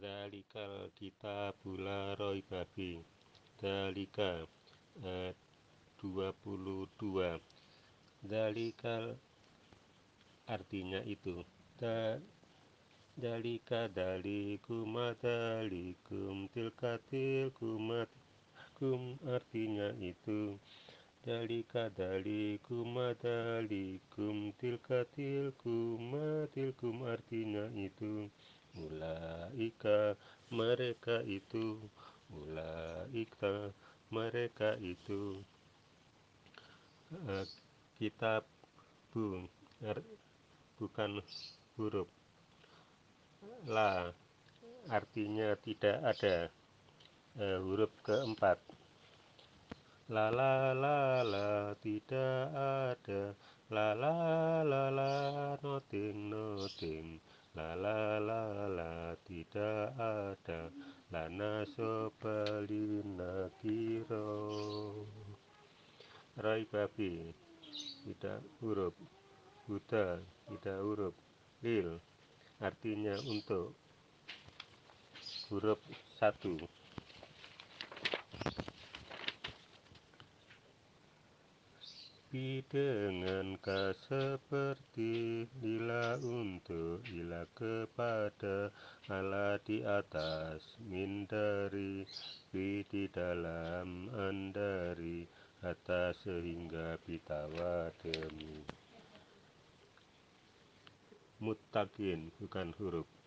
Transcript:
Dalikal kitabu la raiba fi. Dalika ayat 22. Dalikal artinya itu. Da, dalika dalikum dalikum tilka tilkum kum artinya itu. Dalika dalikum dalikum tilka tilkum tilkum artinya itu. Ulaika mereka itu. Ulaika mereka itu. Uh, kitab bu bukan huruf. La artinya tidak ada. Uh, huruf keempat. La la la la tidak ada. La la la la nothing nothing La la la la tidak ada. Lana sobelina kiro. Rai babi tidak huruf. Buddha tidak huruf. Lil artinya untuk huruf satu Tapi dengan ka seperti lila untuk ila kepada Allah di atas min dari fi di dalam andari atas sehingga bitawa demi mutakin bukan huruf